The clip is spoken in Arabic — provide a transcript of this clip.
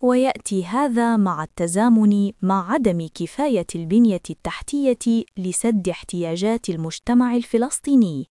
ويأتي هذا مع التزامن مع عدم كفاية البنية التحتية لسد احتياجات المجتمع الفلسطيني.